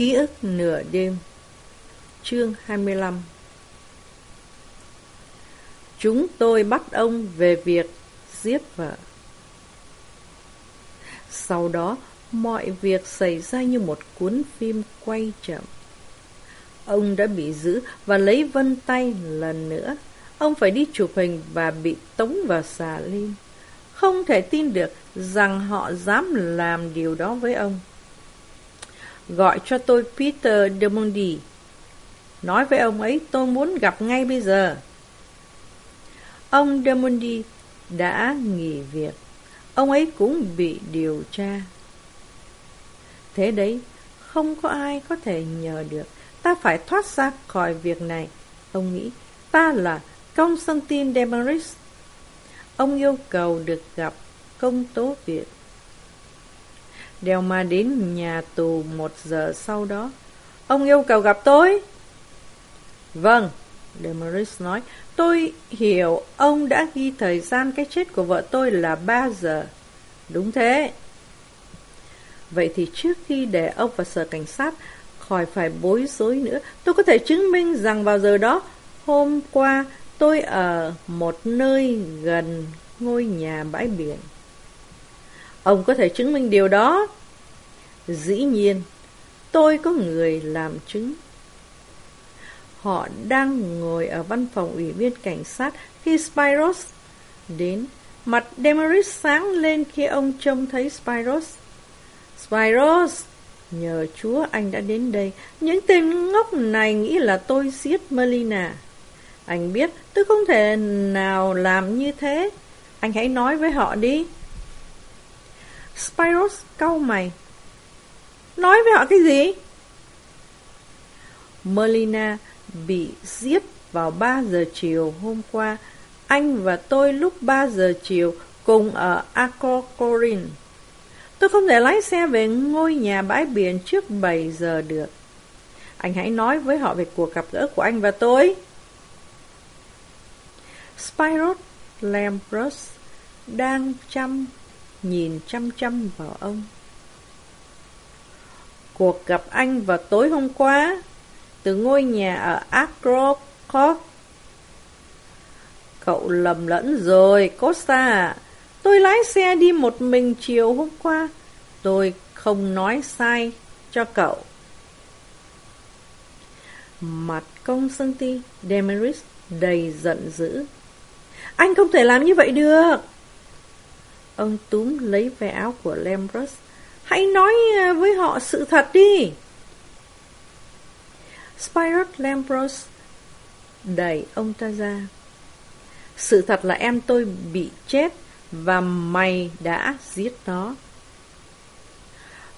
Ký ức nửa đêm Chương 25 Chúng tôi bắt ông về việc giết vợ. Sau đó, mọi việc xảy ra như một cuốn phim quay chậm. Ông đã bị giữ và lấy vân tay lần nữa. Ông phải đi chụp hình và bị tống vào xà lim. Không thể tin được rằng họ dám làm điều đó với ông. Gọi cho tôi Peter Demondi. Nói với ông ấy tôi muốn gặp ngay bây giờ. Ông Demondi đã nghỉ việc. Ông ấy cũng bị điều tra. Thế đấy, không có ai có thể nhờ được. Ta phải thoát ra khỏi việc này. Ông nghĩ, ta là Constantine Demaris. Ông yêu cầu được gặp công tố viện. Đèo ma đến nhà tù một giờ sau đó. Ông yêu cầu gặp tôi? Vâng, Demaris nói. Tôi hiểu ông đã ghi thời gian cái chết của vợ tôi là 3 giờ. Đúng thế. Vậy thì trước khi để ông và sở cảnh sát khỏi phải bối rối nữa, tôi có thể chứng minh rằng vào giờ đó, hôm qua tôi ở một nơi gần ngôi nhà bãi biển. Ông có thể chứng minh điều đó? Dĩ nhiên, tôi có người làm chứng. Họ đang ngồi ở văn phòng ủy viên cảnh sát khi Spyros đến. Mặt Demaris sáng lên khi ông trông thấy Spyros. Spyros, nhờ Chúa anh đã đến đây. Những tên ngốc này nghĩ là tôi giết Melina. Anh biết tôi không thể nào làm như thế. Anh hãy nói với họ đi. Spiros cau mày. Nói với họ cái gì? Melina bị giết vào 3 giờ chiều hôm qua. Anh và tôi lúc 3 giờ chiều cùng ở Akokorin. Tôi không thể lái xe về ngôi nhà bãi biển trước 7 giờ được. Anh hãy nói với họ về cuộc gặp gỡ của anh và tôi. Spyros Lampros đang chăm nhìn chăm chăm vào ông. Cuộc gặp anh vào tối hôm qua từ ngôi nhà ở Acrocot. Cậu lầm lẫn rồi, Costa à? Tôi lái xe đi một mình chiều hôm qua. Tôi không nói sai cho cậu. Mặt công sân ti Demeris đầy giận dữ. Anh không thể làm như vậy được. Ông túm lấy ve áo của Lambrus. Hãy nói ờ, với họ sự thật đi. Spyros Lambros đẩy ông ta ra. Sự thật là em tôi bị chết và mày đã giết nó.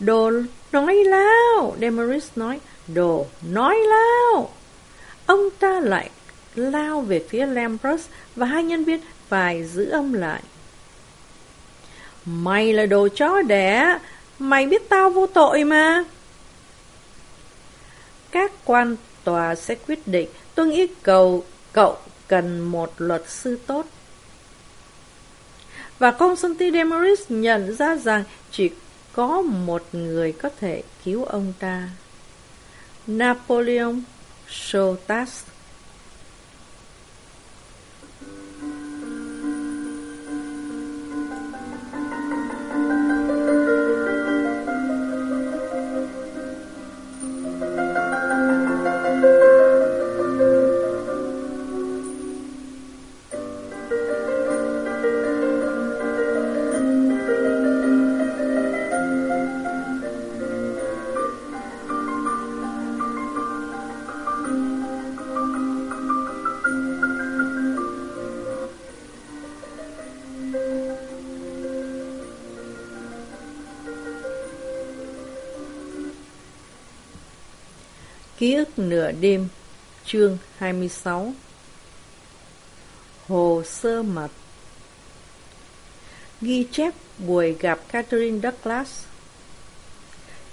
Đồ nói lao, Demaris nói, đồ nói lao. Ông ta lại lao về phía Lambrus và hai nhân viên phải giữ ông lại. Mày là đồ chó đẻ, mày biết tao vô tội mà. Các quan tòa sẽ quyết định, tôi nghĩ cầu cậu cần một luật sư tốt. Và Constantine Demaris nhận ra rằng chỉ có một người có thể cứu ông ta. Napoleon Sotas Ký ức nửa đêm, Chương 26 Hồ sơ mật. Ghi chép buổi gặp Catherine Douglas.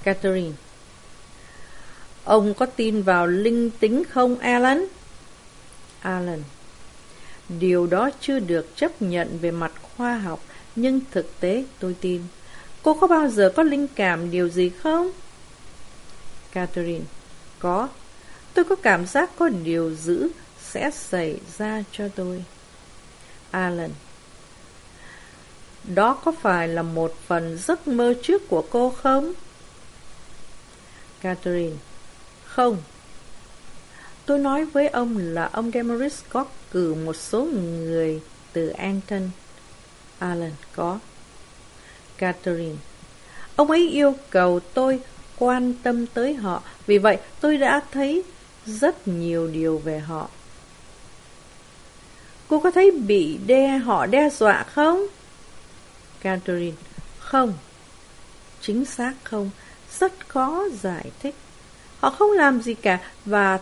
Catherine. Ông có tin vào linh tính không, Alan? Alan. Điều đó chưa được chấp nhận về mặt khoa học, Nhưng thực tế tôi tin. Cô có bao giờ có linh cảm điều gì không? Catherine. Có Tôi có cảm giác có điều dữ sẽ xảy ra cho tôi Alan, Đó có phải là một phần giấc mơ trước của cô không? Catherine, Không Tôi nói với ông là ông Demeris có cử một số người từ Anton. Alan, có. Catherine. Ông ấy yêu cầu tôi quan tâm tới họ, vì vậy tôi đã thấy rất nhiều điều về họ. Cô có thấy bị đe họ đe dọa không? Catherine. Không. Chính xác không. Rất khó giải thích. Họ không làm gì cả và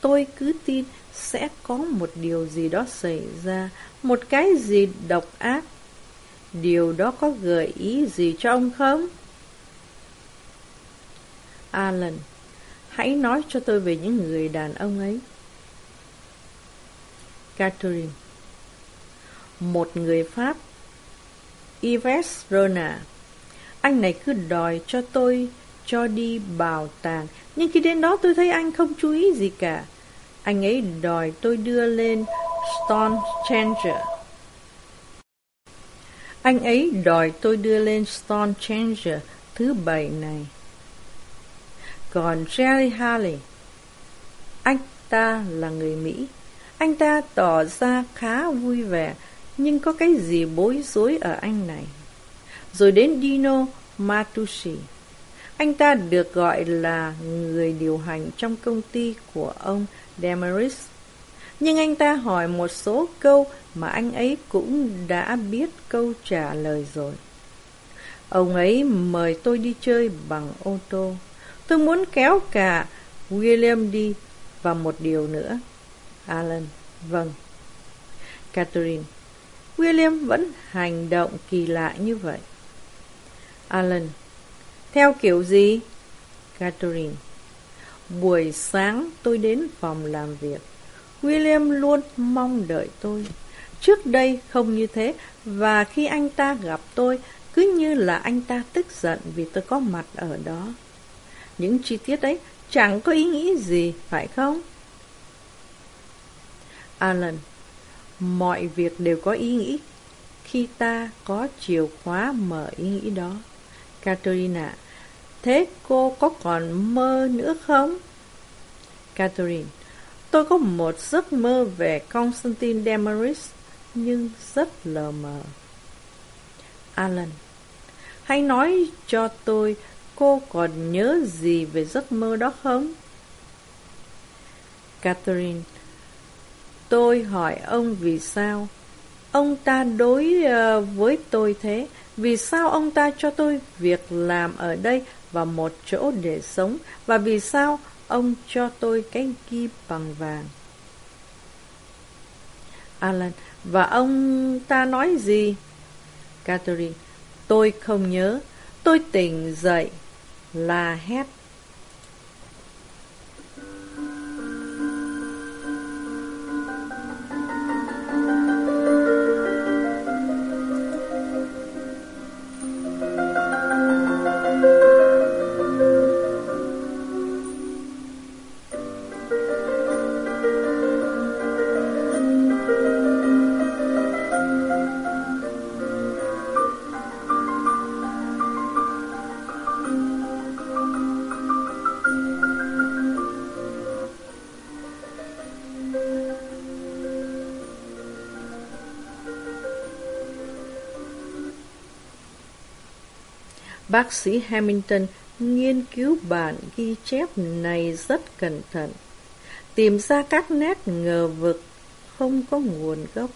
tôi cứ tin sẽ có một điều gì đó xảy ra, một cái gì độc ác. Điều đó có gợi ý gì cho ông không? Alan, hãy nói cho tôi về những người đàn ông ấy. Catherine. Một người Pháp Yves Rona. Anh này cứ đòi cho tôi cho đi bảo tàng. Nhưng khi đến đó tôi thấy anh không chú ý gì cả. Anh ấy đòi tôi đưa lên Stone Changer Anh ấy đòi tôi đưa lên Stone Changer thứ bảy này. Còn Jerry Harley Anh ta là người Mỹ Anh ta tỏ ra khá vui vẻ, Nhưng có cái gì bối rối ở anh này Rồi đến Dino Matucci anh ta được gọi là người điều hành trong công ty của ông Demeris. Nhưng anh ta hỏi một số câu mà anh ấy cũng đã biết câu trả lời rồi. Ông ấy mời tôi đi chơi bằng ô tô. Tôi muốn kéo cả William đi và một điều nữa. Alan, vâng. Catherine, William vẫn hành động kỳ lạ như vậy. Alan, theo kiểu gì? Catherine Buổi sáng tôi đến phòng làm việc William luôn mong đợi tôi Trước đây không như thế Và khi anh ta gặp tôi Cứ như là anh ta tức giận Vì tôi có mặt ở đó những chi tiết ấy Chẳng có ý nghĩa gì, Phải không? Alan, Mọi việc đều có ý nghĩa Khi ta có chìa khóa mở ý nghĩ đó. Katerina, Thế cô có còn mơ nữa không? Catherine, Tôi có một giấc mơ về Constantine Demaris Nhưng rất lờ mờ. Alan, Hãy nói cho tôi Cô còn nhớ gì về giấc mơ đó không? Catherine Tôi hỏi ông vì sao Ông ta đối ờ, với tôi thế Vì sao ông ta cho tôi việc làm ở đây và một chỗ để sống và vì sao ông cho tôi cái kim bằng vàng. Alan, và ông ta nói gì? Catherine, tôi không nhớ. Tôi tỉnh dậy, là hét Bác sĩ Hamilton nghiên cứu bản ghi chép này rất cẩn thận, tìm ra các nét ngờ vực không có nguồn gốc.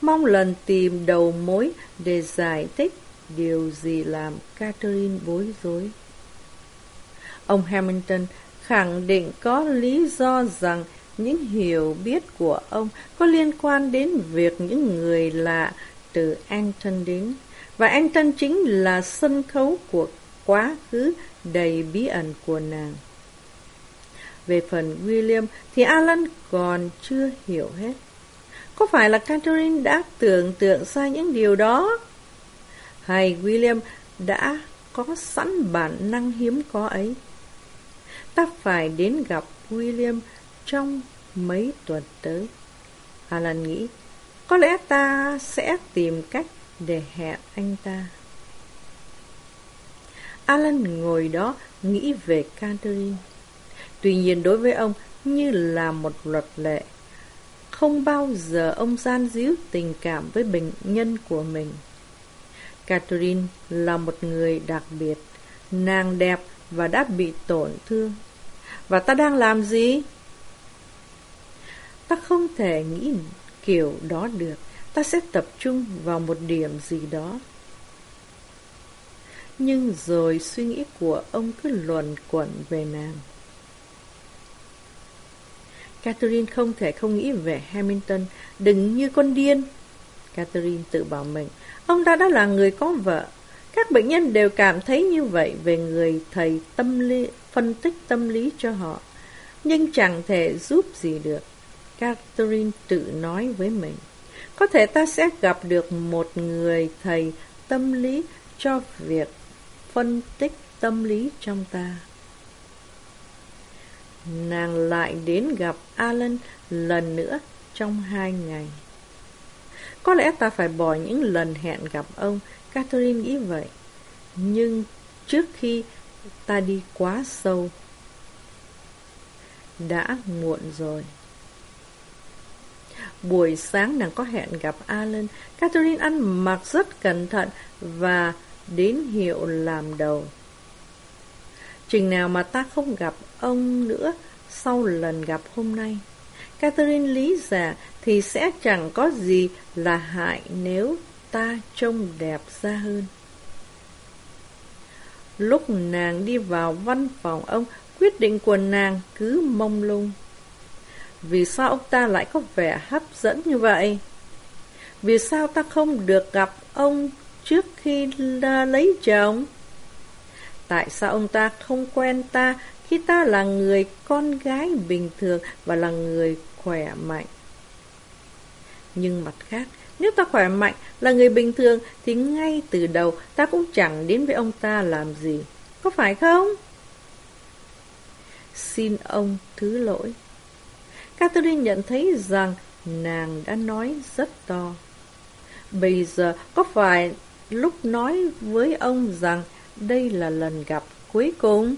Mong lần tìm đầu mối để giải thích điều gì làm Catherine bối rối. Ông Hamilton khẳng định có lý do rằng những hiểu biết của ông có liên quan đến việc những người lạ từ Anton đến và Anton chính là sân khấu của quá khứ đầy bí ẩn của nàng. Về phần William thì Alan còn chưa hiểu hết. Có phải là Catherine đã tưởng tượng ra những điều đó? Hay William đã có sẵn bản năng hiếm có ấy? Ta phải đến gặp William trong mấy tuần tới. Alan nghĩ, có lẽ ta sẽ tìm cách để hẹn anh ta. Alan ngồi đó nghĩ về Catherine. Tuy nhiên đối với ông như là một luật lệ. Không bao giờ ông gian díu tình cảm với bệnh nhân của mình. Catherine là một người đặc biệt, nàng đẹp và đã bị tổn thương. Và ta đang làm gì? Ta không thể nghĩ kiểu đó được. Ta sẽ tập trung vào một điểm gì đó. Nhưng rồi suy nghĩ của ông cứ luẩn quẩn về nàng. Catherine không thể không nghĩ về Hamilton, đừng như con điên. Catherine tự bảo mình, ông ta đã là người có vợ. Các bệnh nhân đều cảm thấy như vậy về người thầy tâm lý, phân tích tâm lý cho họ, nhưng chẳng thể giúp gì được. Catherine tự nói với mình, có thể ta sẽ gặp được một người thầy tâm lý cho việc phân tích tâm lý trong ta. Nàng lại đến gặp Alan lần nữa trong hai ngày. Có lẽ ta phải bỏ những lần hẹn gặp ông, Catherine nghĩ vậy. Nhưng trước khi ta đi quá sâu, đã muộn rồi. Buổi sáng nàng có hẹn gặp Alan, Catherine ăn mặc rất cẩn thận và đến hiệu làm đầu. Chừng nào mà ta không gặp ông nữa sau lần gặp hôm nay. Catherine lý giả thì sẽ chẳng có gì là hại nếu ta trông đẹp ra hơn. Lúc nàng đi vào văn phòng ông, quyết định của nàng cứ mông lung. Vì sao ông ta lại có vẻ hấp dẫn như vậy? Vì sao ta không được gặp ông trước khi lấy chồng? Tại sao ông ta không quen ta khi ta là người con gái bình thường và là người khỏe mạnh? Nhưng mặt khác, nếu ta khỏe mạnh, là người bình thường, thì ngay từ đầu ta cũng chẳng đến với ông ta làm gì. Có phải không? Xin ông thứ lỗi. Catherine nhận thấy rằng nàng đã nói rất to. Bây giờ có phải lúc nói với ông rằng đây là lần gặp cuối cùng.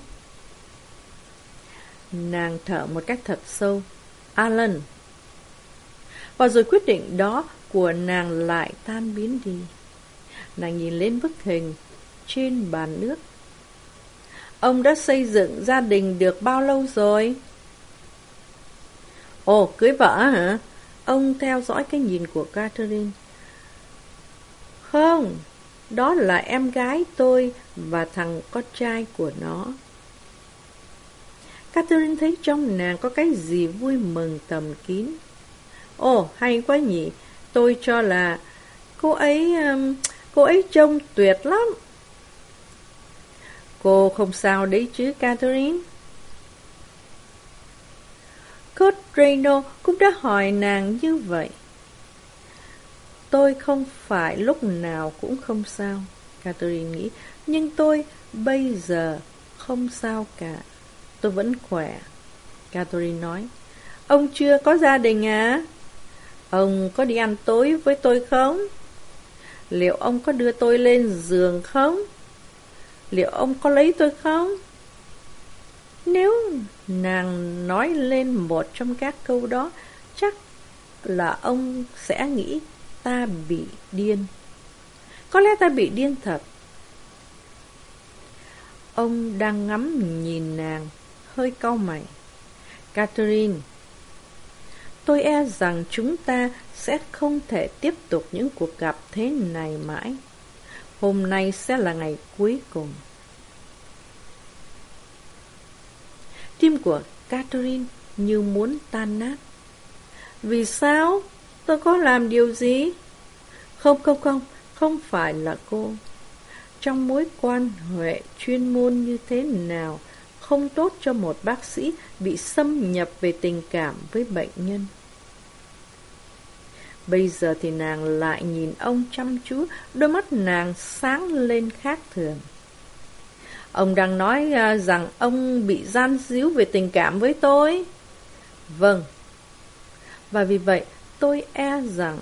Nàng thở một cách thật sâu. Alan. Và rồi quyết định đó của nàng lại tan biến đi. Nàng nhìn lên bức hình trên bàn nước. Ông đã xây dựng gia đình được bao lâu rồi? Ồ, cưới vợ hả? Ông theo dõi cái nhìn của Catherine. Không, đó là em gái tôi và thằng con trai của nó. Catherine thấy trong nàng có cái gì vui mừng tầm kín. Ồ, hay quá nhỉ, tôi cho là cô ấy, um, cô ấy trông tuyệt lắm. Cô không sao đấy chứ, Catherine? Kurt Reno cũng đã hỏi nàng như vậy. Tôi không phải lúc nào cũng không sao, Catherine nghĩ, nhưng tôi bây giờ không sao cả. Tôi vẫn khỏe. Catherine nói, ông chưa có gia đình à? Ông có đi ăn tối với tôi không? Liệu ông có đưa tôi lên giường không? Liệu ông có lấy tôi không? Nếu nàng nói lên một trong các câu đó, chắc là ông sẽ nghĩ ta bị điên. Có lẽ ta bị điên thật. Ông đang ngắm nhìn nàng, hơi cau mày. Catherine, tôi e rằng chúng ta sẽ không thể tiếp tục những cuộc gặp thế này mãi. Hôm nay sẽ là ngày cuối cùng. Tim của Catherine như muốn tan nát. Vì sao? Tôi có làm điều gì? Không, không, không, không phải là cô. Trong mối quan hệ chuyên môn như thế nào, không tốt cho một bác sĩ bị xâm nhập về tình cảm với bệnh nhân. Bây giờ thì nàng lại nhìn ông chăm chú, đôi mắt nàng sáng lên khác thường. Ông đang nói à, rằng ông bị gian díu về tình cảm với tôi. Vâng. Và vì vậy, tôi e rằng...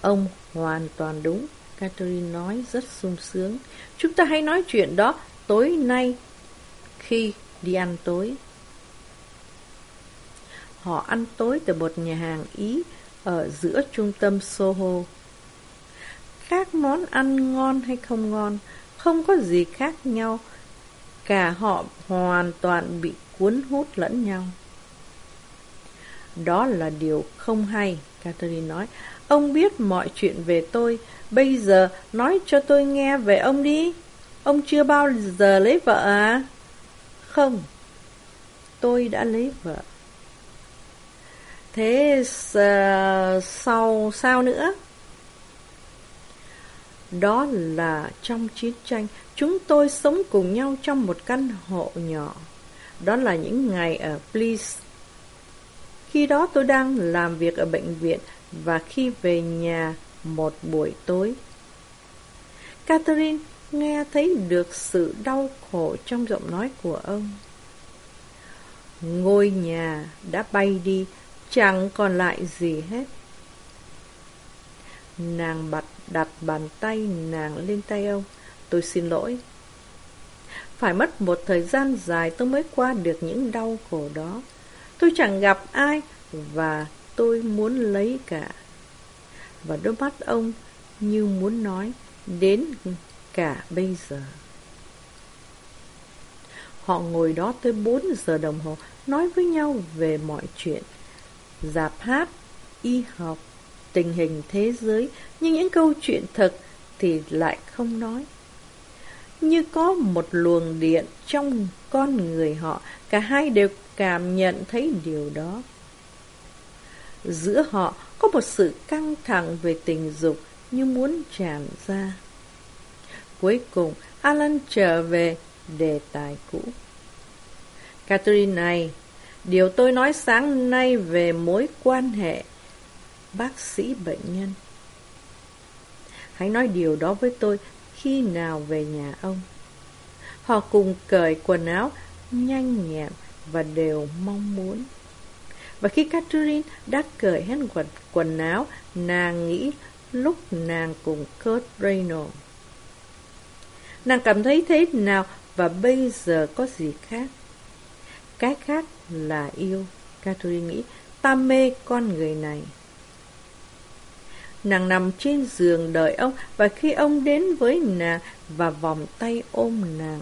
Ông hoàn toàn đúng, Catherine nói rất sung sướng. Chúng ta hãy nói chuyện đó tối nay khi đi ăn tối. Họ ăn tối tại một nhà hàng Ý ở giữa trung tâm Soho. Các món ăn ngon hay không ngon, không có gì khác nhau. Cả họ hoàn toàn bị cuốn hút lẫn nhau. Đó là điều không hay, Catherine nói. Ông biết mọi chuyện về tôi, bây giờ nói cho tôi nghe về ông đi. Ông chưa bao giờ lấy vợ à? Không, tôi đã lấy vợ. Thế uh, sau sao nữa? Đó là trong chiến tranh, chúng tôi sống cùng nhau trong một căn hộ nhỏ. Đó là những ngày ở Please. Khi đó tôi đang làm việc ở bệnh viện và khi về nhà một buổi tối. Catherine nghe thấy được sự đau khổ trong giọng nói của ông. Ngôi nhà đã bay đi, chẳng còn lại gì hết. Nàng bật đặt bàn tay nàng lên tay ông. Tôi xin lỗi. Phải mất một thời gian dài tôi mới qua được những đau khổ đó. Tôi chẳng gặp ai và tôi muốn lấy cả. Và đôi mắt ông như muốn nói đến cả bây giờ. Họ ngồi đó tới 4 giờ đồng hồ, nói với nhau về mọi chuyện. Giạp hát, y học, tình hình thế giới, nhưng những câu chuyện thật thì lại không nói. Như có một luồng điện trong con người họ, cả hai đều cảm nhận thấy điều đó. Giữa họ có một sự căng thẳng về tình dục như muốn tràn ra. Cuối cùng, Alan trở về đề tài cũ. Catherine này, điều tôi nói sáng nay về mối quan hệ bác sĩ bệnh nhân. Hãy nói điều đó với tôi khi nào về nhà ông. Họ cùng cởi quần áo nhanh nhẹn và đều mong muốn. Và khi Catherine đã cởi hết quần, quần áo, nàng nghĩ lúc nàng cùng Kurt Reynolds. Nàng cảm thấy thế nào và bây giờ có gì khác? Cái khác là yêu, Catherine nghĩ, ta mê con người này. Nàng nằm trên giường đợi ông và khi ông đến với nàng và vòng tay ôm nàng.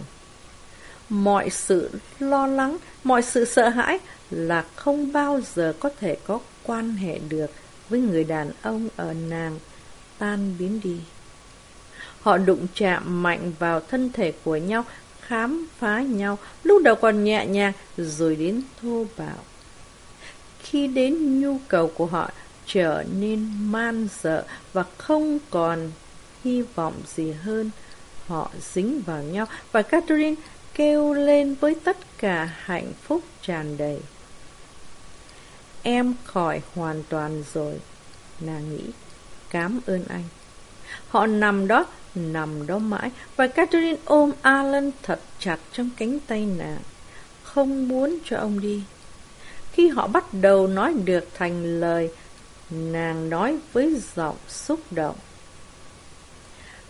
Mọi sự lo lắng, mọi sự sợ hãi là không bao giờ có thể có quan hệ được với người đàn ông ở nàng tan biến đi. Họ đụng chạm mạnh vào thân thể của nhau, khám phá nhau, lúc đầu còn nhẹ nhàng, rồi đến thô bạo. Khi đến nhu cầu của họ trở nên man sợ và không còn hy vọng gì hơn, họ dính vào nhau và Catherine kêu lên với tất cả hạnh phúc tràn đầy. Em khỏi hoàn toàn rồi, nàng nghĩ. Cám ơn anh. Họ nằm đó, nằm đó mãi, và Catherine ôm Alan thật chặt trong cánh tay nàng, không muốn cho ông đi. Khi họ bắt đầu nói được thành lời, nàng nói với giọng xúc động.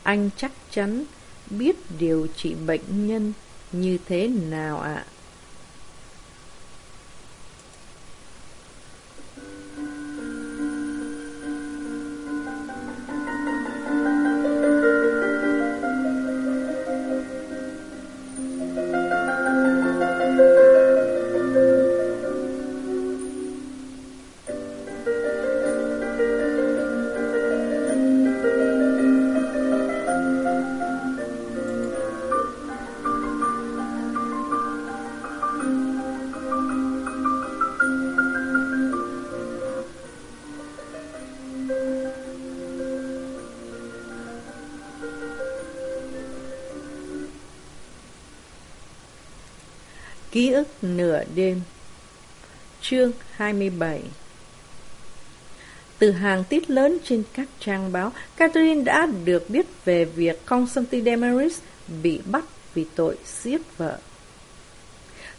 Anh chắc chắn biết điều trị bệnh nhân như thế nào ạ? À? Ký ức nửa đêm Chương 27 Từ hàng tít lớn trên các trang báo, Catherine đã được biết về việc Constantine Demaris bị bắt vì tội giết vợ.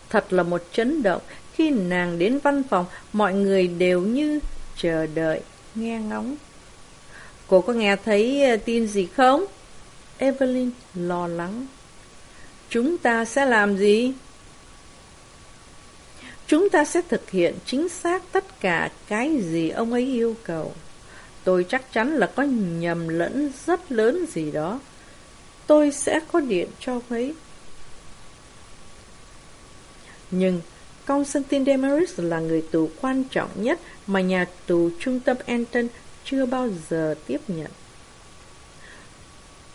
Thật là một chấn động khi nàng đến văn phòng, mọi người đều như chờ đợi, nghe ngóng. Cô có nghe thấy ờ, tin gì không? Evelyn lo lắng. Chúng ta sẽ làm gì? Chúng ta sẽ thực hiện chính xác tất cả cái gì ông ấy yêu cầu. Tôi chắc chắn là có nhầm lẫn rất lớn gì đó. Tôi sẽ có điện cho ông ấy. Nhưng Constantine Demaris là người tù quan trọng nhất mà nhà tù trung tâm Anton chưa bao giờ tiếp nhận.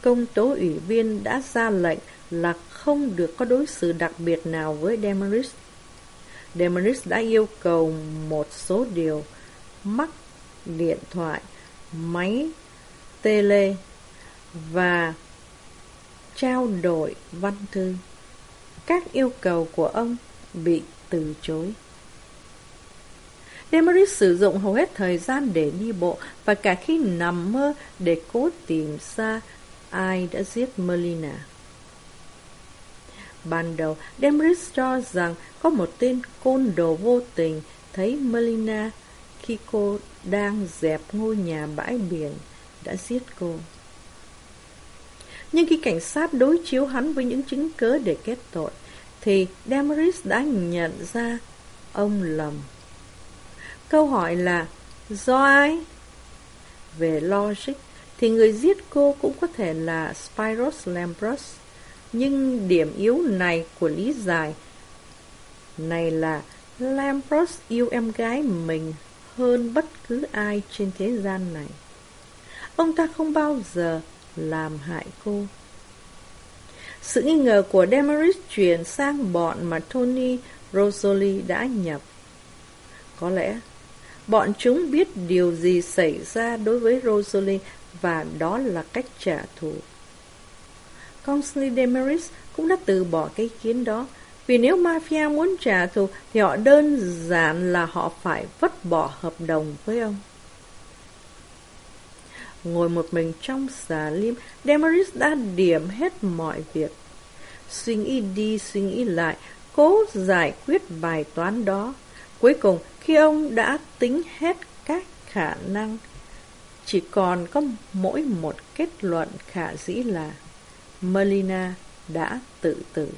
Công tố ủy viên đã ra lệnh là không được có đối xử đặc biệt nào với Demaris. Demeris đã yêu cầu một số điều mắc điện thoại, máy, tele và trao đổi văn thư. Các yêu cầu của ông bị từ chối. Demeris sử dụng hầu hết thời gian để đi bộ và cả khi nằm mơ để cố tìm ra ai đã giết Melina. Ban đầu, Demaris cho rằng có một tên côn đồ vô tình thấy Melina khi cô đang dẹp ngôi nhà bãi biển đã giết cô. Nhưng khi cảnh sát đối chiếu hắn với những chứng cớ để kết tội, thì Demaris đã nhận ra ông lầm. Câu hỏi là do ai? Về logic thì người giết cô cũng có thể là Spiros Lambros. Nhưng điểm yếu này của lý giải này là Lambros yêu em gái mình hơn bất cứ ai trên thế gian này. Ông ta không bao giờ làm hại cô. Sự nghi ngờ của Demaris chuyển sang bọn mà Tony Rosalie đã nhập. Có lẽ bọn chúng biết điều gì xảy ra đối với Rosalie và đó là cách trả thù. Consley Demeris cũng đã từ bỏ cái kiến đó vì nếu mafia muốn trả thù thì họ đơn giản là họ phải vứt bỏ hợp đồng với ông. Ngồi một mình trong xà lim, Demaris đã điểm hết mọi việc. Suy nghĩ đi, suy nghĩ lại, cố giải quyết bài toán đó. Cuối cùng, khi ông đã tính hết các khả năng, chỉ còn có mỗi một kết luận khả dĩ là Melina đã tự tử.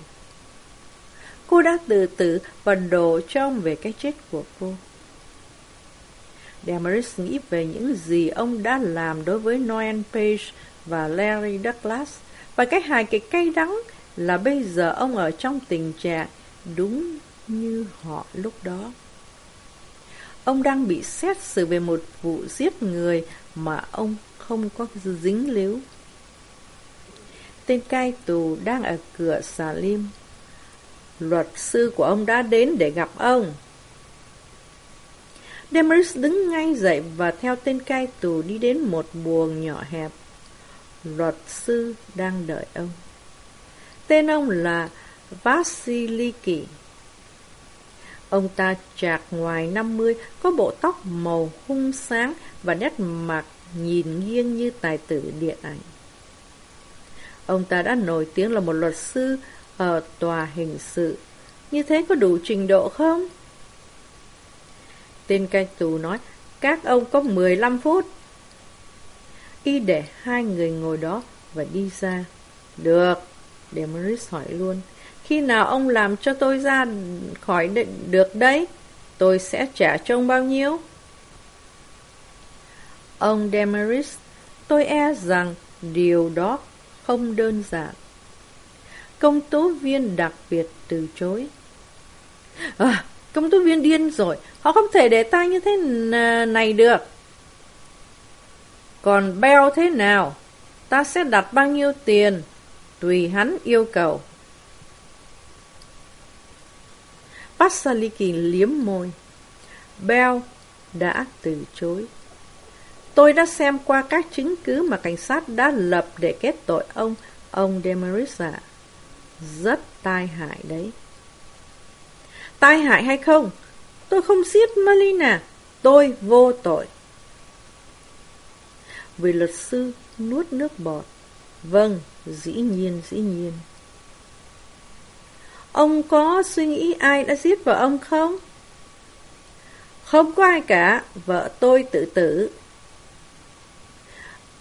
Cô đã tự tử và đổ cho ông về cái chết của cô. Damaris nghĩ về những gì ông đã làm đối với Noel Page và Larry Douglas và cái hài kịch cay đắng là bây giờ ông ở trong tình trạng đúng như họ lúc đó. Ông đang bị xét xử về một vụ giết người mà ông không có dính líu. Tên cai tù đang ở cửa xà lim. Luật sư của ông đã đến để gặp ông. Demaris đứng ngay dậy và theo tên cai tù đi đến một buồng nhỏ hẹp. Luật sư đang đợi ông. Tên ông là Vasiliki. Ông ta chạc ngoài 50, có bộ tóc màu hung sáng và nét mặt nhìn nghiêng như tài tử điện ảnh. Ông ta đã nổi tiếng là một luật sư ở tòa hình sự. Như thế có đủ trình độ không? Tên cai tù nói, các ông có 15 phút. Y để hai người ngồi đó và đi ra. Được, Demaris hỏi luôn. Khi nào ông làm cho tôi ra khỏi định được đấy, tôi sẽ trả cho ông bao nhiêu? Ông Demaris, tôi e rằng điều đó không đơn giản. Công tố viên đặc biệt từ chối. À, công tố viên điên rồi, họ không thể để ta như thế này được. Còn Bell thế nào? Ta sẽ đặt bao nhiêu tiền? Tùy hắn yêu cầu. Passaliki liếm môi. Bell đã từ chối. Tôi đã xem qua các chứng cứ mà cảnh sát đã lập để kết tội ông, ông Demarisa. Rất tai hại đấy. Tai hại hay không? Tôi không giết Malina. Tôi vô tội. Vì luật sư nuốt nước bọt. Vâng, dĩ nhiên, dĩ nhiên. Ông có suy nghĩ ai đã giết vợ ông không? Không có ai cả, vợ tôi tự tử.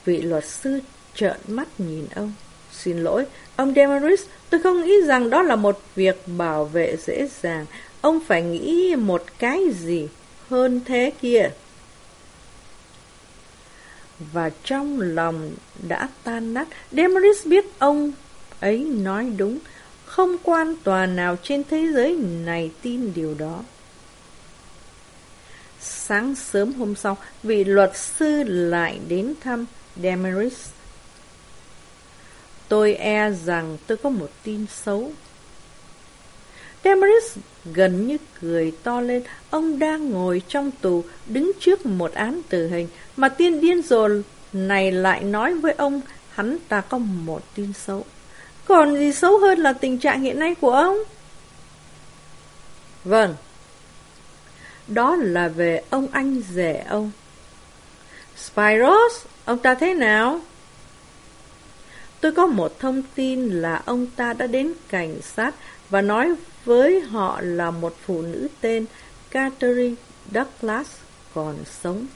Vị luật sư trợn mắt nhìn ông. Xin lỗi, ông Demaris, tôi không nghĩ rằng đó là một việc bảo vệ dễ dàng. Ông phải nghĩ một cái gì hơn thế kia. Và trong lòng đã tan nát, Demaris biết ông ấy nói đúng. Không quan tòa nào trên thế giới này tin điều đó. Sáng sớm hôm sau, vị luật sư lại đến thăm Demeris, Tôi e rằng tôi có một tin xấu. Demeris gần như cười to lên. Ông đang ngồi trong tù, đứng trước một án tử hình, mà tiên điên rồ này lại nói với ông hắn ta có một tin xấu. Còn gì xấu hơn là tình trạng hiện nay của ông? Vâng. Đó là về ông anh rể ông. Spiros, ông ta thế nào? Tôi có một thông tin là ông ta đã đến cảnh sát và nói với họ là một phụ nữ tên Catherine Douglas còn sống.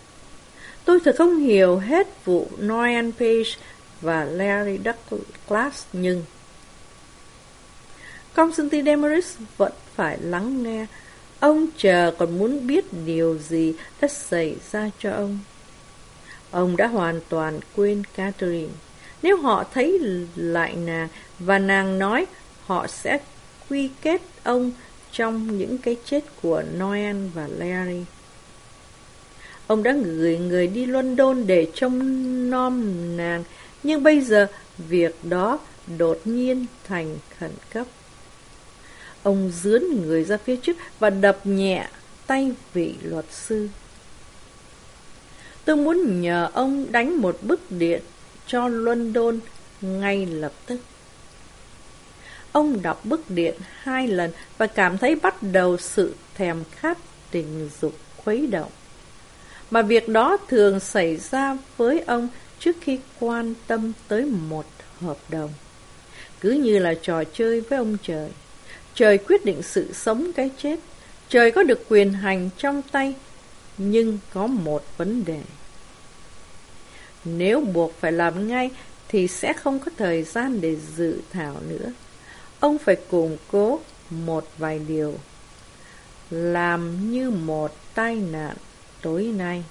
Tôi thật không hiểu hết vụ Noel Page và Larry Douglas nhưng Constantine Demaris vẫn phải lắng nghe. Ông chờ còn muốn biết điều gì đã xảy ra cho ông. Ông đã hoàn toàn quên Catherine. Nếu họ thấy lại nàng và nàng nói họ sẽ quy kết ông trong những cái chết của Noel và Larry. Ông đã gửi người đi London để trông nom nàng, nhưng bây giờ việc đó đột nhiên thành khẩn cấp. Ông dướn người ra phía trước và đập nhẹ tay vị luật sư. Tôi muốn nhờ ông đánh một bức điện cho London ngay lập tức. Ông đọc bức điện hai lần và cảm thấy bắt đầu sự thèm khát tình dục khuấy động. Mà việc đó thường xảy ra với ông trước khi quan tâm tới một hợp đồng. Cứ như là trò chơi với ông trời. Trời quyết định sự sống cái chết. Trời có được quyền hành trong tay, nhưng có một vấn đề. Nếu buộc phải làm ngay, thì sẽ không có thời gian để dự thảo nữa. Ông phải củng cố một vài điều. Làm như một tai nạn tối nay.